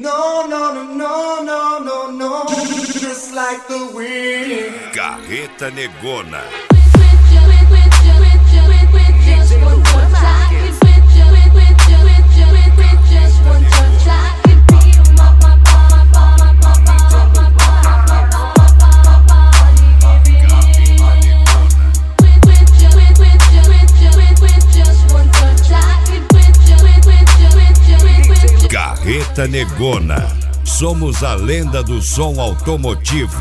No, no, no, no, no, no, no. Just like the wind. Carreta Negona. Carreta Negona. Somos a lenda do som automotivo.